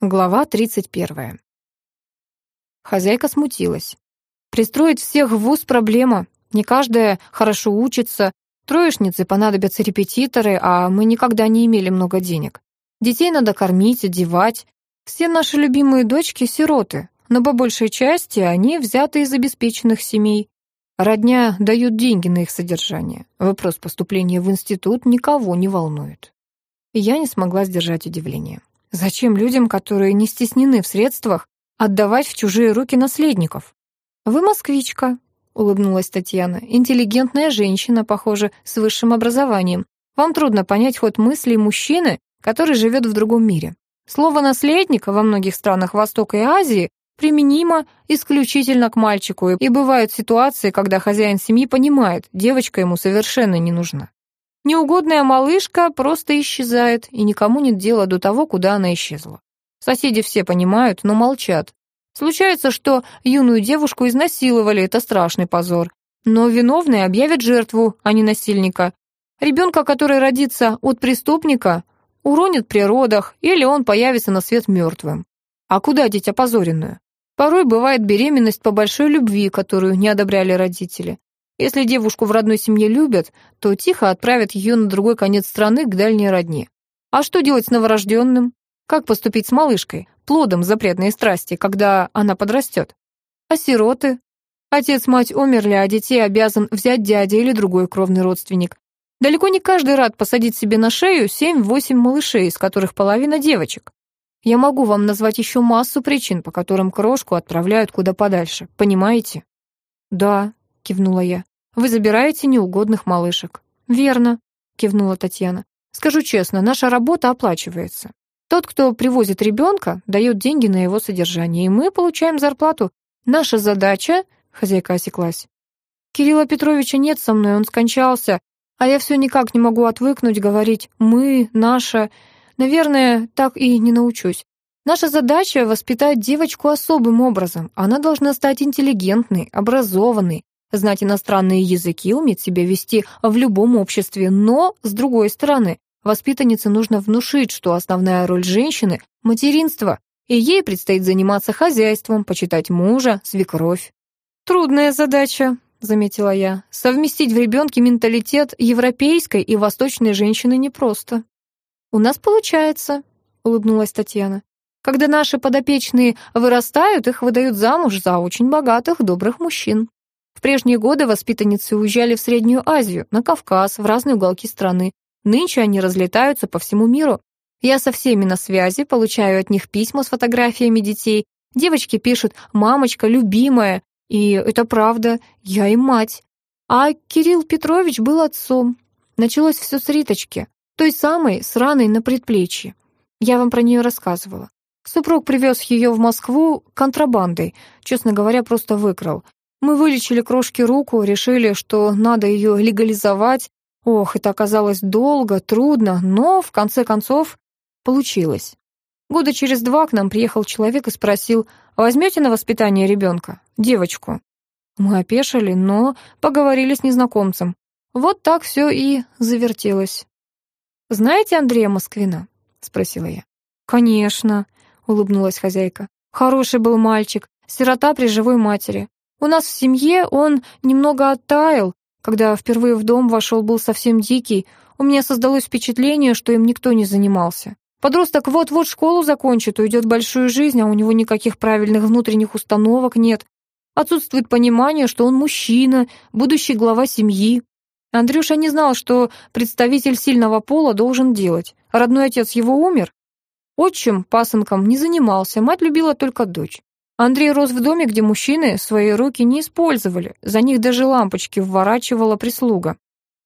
Глава 31. Хозяйка смутилась. Пристроить всех в вуз проблема. Не каждая хорошо учится. Троечницы понадобятся репетиторы, а мы никогда не имели много денег. Детей надо кормить, одевать. Все наши любимые дочки — сироты, но по большей части они взяты из обеспеченных семей. Родня дают деньги на их содержание. Вопрос поступления в институт никого не волнует. Я не смогла сдержать удивление. Зачем людям, которые не стеснены в средствах, отдавать в чужие руки наследников? Вы москвичка, улыбнулась Татьяна. Интеллигентная женщина, похоже, с высшим образованием. Вам трудно понять ход мыслей мужчины, который живет в другом мире. Слово «наследник» во многих странах Востока и Азии применимо исключительно к мальчику, и бывают ситуации, когда хозяин семьи понимает, девочка ему совершенно не нужна. Неугодная малышка просто исчезает, и никому нет дела до того, куда она исчезла. Соседи все понимают, но молчат. Случается, что юную девушку изнасиловали, это страшный позор. Но виновные объявят жертву, а не насильника. Ребенка, который родится от преступника, уронит при родах, или он появится на свет мертвым. А куда деть опозоренную? Порой бывает беременность по большой любви, которую не одобряли родители. Если девушку в родной семье любят, то тихо отправят ее на другой конец страны к дальней родне. А что делать с новорожденным? Как поступить с малышкой, плодом запретной страсти, когда она подрастет? А сироты? Отец-мать умерли, а детей обязан взять дядя или другой кровный родственник. Далеко не каждый рад посадить себе на шею семь-восемь малышей, из которых половина девочек. Я могу вам назвать еще массу причин, по которым крошку отправляют куда подальше, понимаете? Да, кивнула я. Вы забираете неугодных малышек». «Верно», — кивнула Татьяна. «Скажу честно, наша работа оплачивается. Тот, кто привозит ребенка, дает деньги на его содержание, и мы получаем зарплату. Наша задача...» — хозяйка осеклась. «Кирилла Петровича нет со мной, он скончался, а я все никак не могу отвыкнуть говорить «мы», «наша». Наверное, так и не научусь. Наша задача — воспитать девочку особым образом. Она должна стать интеллигентной, образованной, знать иностранные языки, уметь себя вести в любом обществе, но, с другой стороны, воспитаннице нужно внушить, что основная роль женщины — материнство, и ей предстоит заниматься хозяйством, почитать мужа, свекровь. «Трудная задача», — заметила я. «Совместить в ребенке менталитет европейской и восточной женщины непросто». «У нас получается», — улыбнулась Татьяна. «Когда наши подопечные вырастают, их выдают замуж за очень богатых, добрых мужчин». В прежние годы воспитанницы уезжали в Среднюю Азию, на Кавказ, в разные уголки страны. Нынче они разлетаются по всему миру. Я со всеми на связи, получаю от них письма с фотографиями детей. Девочки пишут «мамочка, любимая», и это правда, я и мать. А Кирилл Петрович был отцом. Началось все с Риточки, той самой, с раной на предплечье. Я вам про нее рассказывала. Супруг привез ее в Москву контрабандой, честно говоря, просто выкрал. Мы вылечили крошке руку, решили, что надо ее легализовать. Ох, это оказалось долго, трудно, но в конце концов получилось. Года через два к нам приехал человек и спросил, возьмете на воспитание ребенка, девочку? Мы опешили, но поговорили с незнакомцем. Вот так все и завертелось. «Знаете Андрея Москвина?» — спросила я. «Конечно», — улыбнулась хозяйка. «Хороший был мальчик, сирота при живой матери. У нас в семье он немного оттаял. Когда впервые в дом вошел, был совсем дикий. У меня создалось впечатление, что им никто не занимался. Подросток вот-вот школу закончит, уйдет в большую жизнь, а у него никаких правильных внутренних установок нет. Отсутствует понимание, что он мужчина, будущий глава семьи. Андрюша не знал, что представитель сильного пола должен делать. Родной отец его умер. Отчим пасынком не занимался, мать любила только дочь. Андрей рос в доме, где мужчины свои руки не использовали, за них даже лампочки вворачивала прислуга.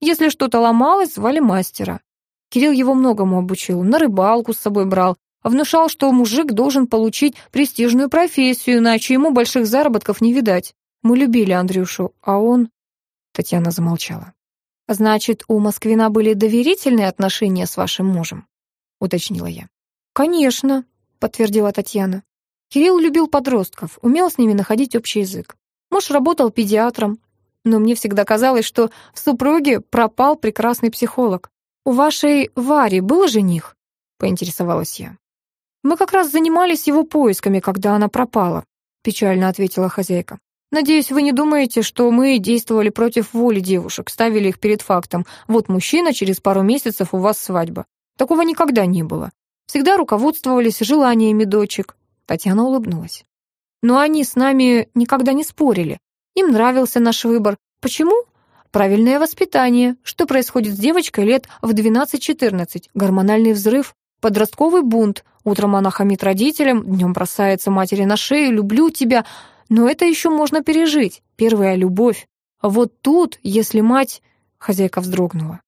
Если что-то ломалось, звали мастера. Кирилл его многому обучил, на рыбалку с собой брал, внушал, что мужик должен получить престижную профессию, иначе ему больших заработков не видать. Мы любили Андрюшу, а он... Татьяна замолчала. «Значит, у Москвина были доверительные отношения с вашим мужем?» — уточнила я. «Конечно», — подтвердила Татьяна. Кирилл любил подростков, умел с ними находить общий язык. Муж работал педиатром, но мне всегда казалось, что в супруге пропал прекрасный психолог. «У вашей Вари был жених?» — поинтересовалась я. Мы как раз занимались его поисками, когда она пропала, печально ответила хозяйка. Надеюсь, вы не думаете, что мы действовали против воли девушек, ставили их перед фактом. Вот мужчина, через пару месяцев у вас свадьба. Такого никогда не было. Всегда руководствовались желаниями дочек. Татьяна улыбнулась. Но они с нами никогда не спорили. Им нравился наш выбор. Почему? Правильное воспитание. Что происходит с девочкой лет в 12-14? Гормональный взрыв, подростковый бунт. Утром она хамит родителям, днем бросается матери на шею «люблю тебя», но это еще можно пережить. Первая любовь. Вот тут, если мать... Хозяйка вздрогнула.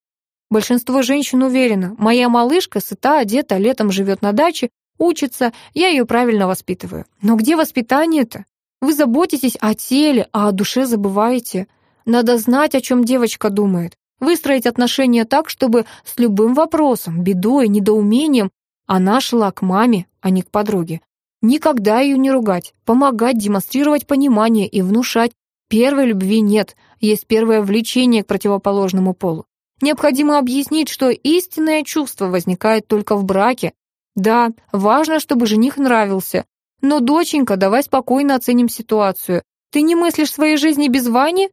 Большинство женщин уверено, моя малышка сыта, одета, летом живет на даче, учится, я ее правильно воспитываю. Но где воспитание-то? Вы заботитесь о теле, а о душе забываете. Надо знать, о чем девочка думает. Выстроить отношения так, чтобы с любым вопросом, бедой, недоумением она шла к маме, а не к подруге. Никогда ее не ругать, помогать, демонстрировать понимание и внушать. Первой любви нет, есть первое влечение к противоположному полу. Необходимо объяснить, что истинное чувство возникает только в браке. Да, важно, чтобы жених нравился. Но, доченька, давай спокойно оценим ситуацию. Ты не мыслишь своей жизни без Вани?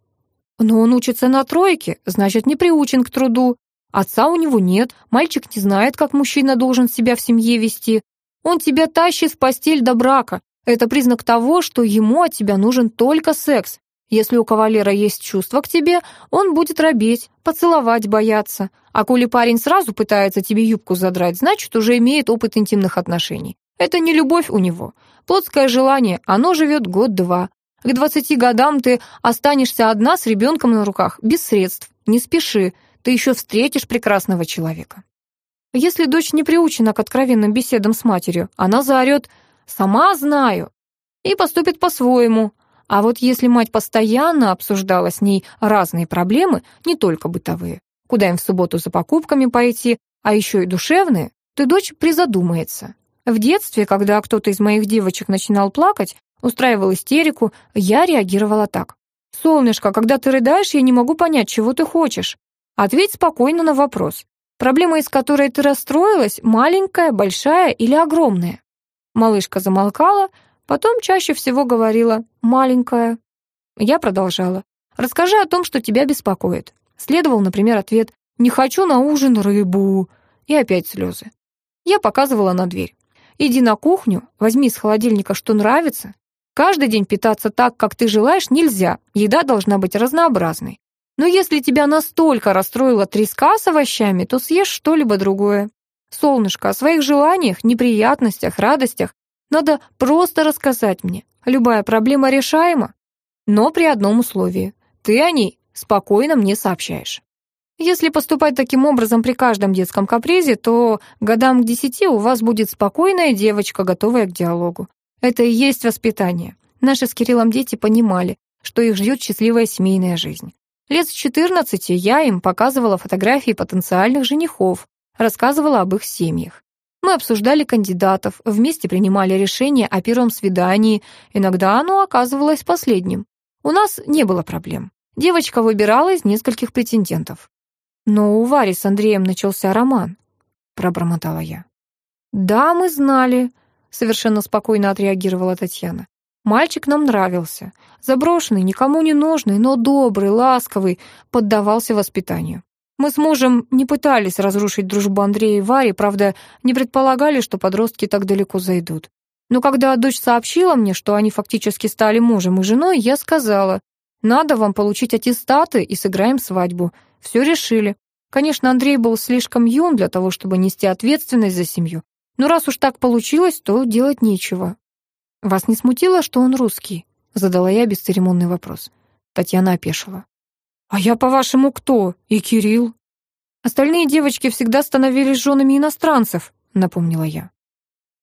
Но он учится на тройке, значит, не приучен к труду. Отца у него нет, мальчик не знает, как мужчина должен себя в семье вести. Он тебя тащит в постель до брака. Это признак того, что ему от тебя нужен только секс. Если у кавалера есть чувство к тебе, он будет робеть, поцеловать бояться. А коли парень сразу пытается тебе юбку задрать, значит, уже имеет опыт интимных отношений. Это не любовь у него. Плотское желание, оно живет год-два. К двадцати годам ты останешься одна с ребенком на руках, без средств. Не спеши, ты еще встретишь прекрасного человека. Если дочь не приучена к откровенным беседам с матерью, она заорет «сама знаю» и поступит по-своему. А вот если мать постоянно обсуждала с ней разные проблемы, не только бытовые, куда им в субботу за покупками пойти, а еще и душевные, то дочь призадумается. В детстве, когда кто-то из моих девочек начинал плакать, устраивал истерику, я реагировала так. «Солнышко, когда ты рыдаешь, я не могу понять, чего ты хочешь. Ответь спокойно на вопрос. Проблема, из которой ты расстроилась, маленькая, большая или огромная?» Малышка замолкала, потом чаще всего говорила «маленькая». Я продолжала. «Расскажи о том, что тебя беспокоит». Следовал, например, ответ «не хочу на ужин рыбу» и опять слезы. Я показывала на дверь. «Иди на кухню, возьми из холодильника, что нравится. Каждый день питаться так, как ты желаешь, нельзя. Еда должна быть разнообразной. Но если тебя настолько расстроила треска с овощами, то съешь что-либо другое. Солнышко, о своих желаниях, неприятностях, радостях надо просто рассказать мне. Любая проблема решаема, но при одном условии. Ты о ней спокойно мне сообщаешь. Если поступать таким образом при каждом детском капризе, то годам к десяти у вас будет спокойная девочка, готовая к диалогу. Это и есть воспитание. Наши с Кириллом дети понимали, что их ждет счастливая семейная жизнь. Лет с 14 я им показывала фотографии потенциальных женихов, рассказывала об их семьях. Мы обсуждали кандидатов, вместе принимали решение о первом свидании, иногда оно оказывалось последним. У нас не было проблем. Девочка выбирала из нескольких претендентов. «Но у Вари с Андреем начался роман», — пробормотала я. «Да, мы знали», — совершенно спокойно отреагировала Татьяна. Мальчик нам нравился. Заброшенный, никому не нужный, но добрый, ласковый, поддавался воспитанию. Мы с мужем не пытались разрушить дружбу Андрея и Вари, правда, не предполагали, что подростки так далеко зайдут. Но когда дочь сообщила мне, что они фактически стали мужем и женой, я сказала, «Надо вам получить аттестаты и сыграем свадьбу». Все решили. Конечно, Андрей был слишком юн для того, чтобы нести ответственность за семью. Но раз уж так получилось, то делать нечего. «Вас не смутило, что он русский?» — задала я бесцеремонный вопрос. Татьяна опешила. «А я, по-вашему, кто? И Кирилл?» «Остальные девочки всегда становились женами иностранцев», — напомнила я.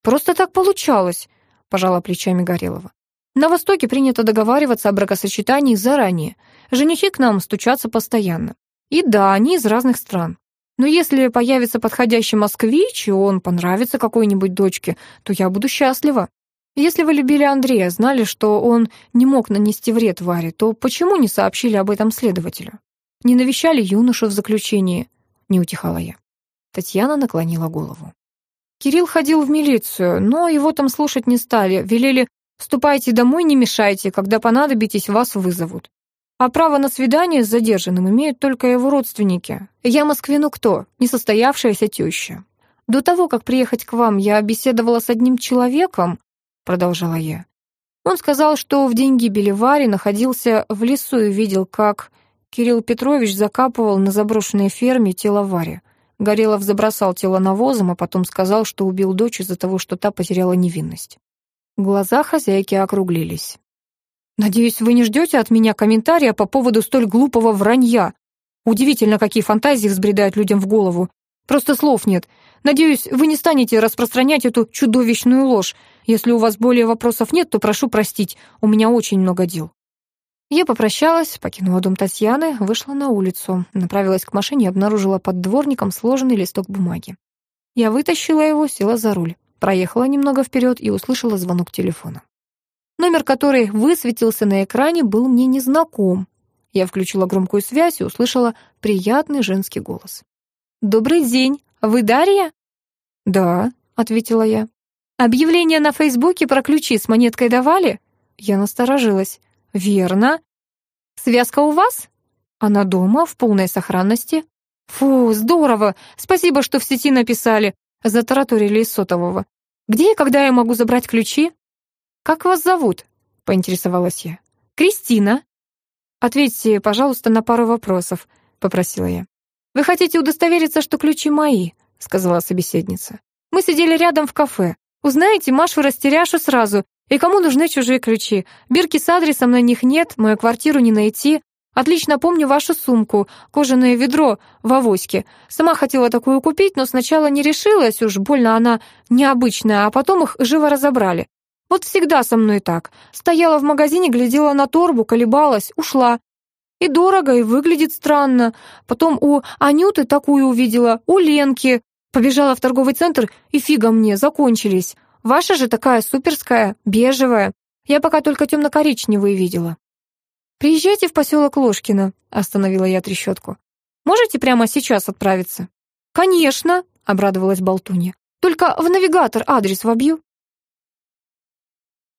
«Просто так получалось», — пожала плечами Горелова. «На Востоке принято договариваться о бракосочетании заранее. Женихи к нам стучатся постоянно. И да, они из разных стран. Но если появится подходящий москвич, и он понравится какой-нибудь дочке, то я буду счастлива. Если вы любили Андрея, знали, что он не мог нанести вред Варе, то почему не сообщили об этом следователю? Не навещали юношу в заключении? Не утихала я. Татьяна наклонила голову. Кирилл ходил в милицию, но его там слушать не стали. Велели «ступайте домой, не мешайте, когда понадобитесь, вас вызовут». А право на свидание с задержанным имеют только его родственники. Я Москвину кто? Несостоявшаяся теща. До того, как приехать к вам, я беседовала с одним человеком, продолжала я. Он сказал, что в день гибели находился в лесу и видел, как Кирилл Петрович закапывал на заброшенной ферме тело Вари. Горелов забросал тело навозом, а потом сказал, что убил дочь из-за того, что та потеряла невинность. Глаза хозяйки округлились. «Надеюсь, вы не ждете от меня комментария по поводу столь глупого вранья. Удивительно, какие фантазии взбредают людям в голову. Просто слов нет. Надеюсь, вы не станете распространять эту чудовищную ложь. Если у вас более вопросов нет, то прошу простить, у меня очень много дел». Я попрощалась, покинула дом Татьяны, вышла на улицу, направилась к машине и обнаружила под дворником сложенный листок бумаги. Я вытащила его, села за руль, проехала немного вперед и услышала звонок телефона. Номер, который высветился на экране, был мне незнаком. Я включила громкую связь и услышала приятный женский голос. «Добрый день! Вы Дарья?» «Да», — ответила я. «Объявление на Фейсбуке про ключи с монеткой давали?» Я насторожилась. «Верно. Связка у вас?» «Она дома, в полной сохранности». «Фу, здорово! Спасибо, что в сети написали!» Затараторили из сотового. «Где и когда я могу забрать ключи?» «Как вас зовут?» — поинтересовалась я. «Кристина». «Ответьте, пожалуйста, на пару вопросов», — попросила я. «Вы хотите удостовериться, что ключи мои?» — сказала собеседница. «Мы сидели рядом в кафе. Узнаете Машу растеряшу сразу. И кому нужны чужие ключи? Бирки с адресом на них нет, мою квартиру не найти. Отлично помню вашу сумку, кожаное ведро в авоське. Сама хотела такую купить, но сначала не решилась, уж больно она необычная, а потом их живо разобрали. Вот всегда со мной так. Стояла в магазине, глядела на торбу, колебалась, ушла. И дорого, и выглядит странно. Потом у Анюты такую увидела, у Ленки. Побежала в торговый центр, и фига мне, закончились. Ваша же такая суперская, бежевая. Я пока только темно-коричневые видела. «Приезжайте в поселок Ложкино», — остановила я трещотку. «Можете прямо сейчас отправиться?» «Конечно», — обрадовалась Болтунья. «Только в навигатор адрес вобью».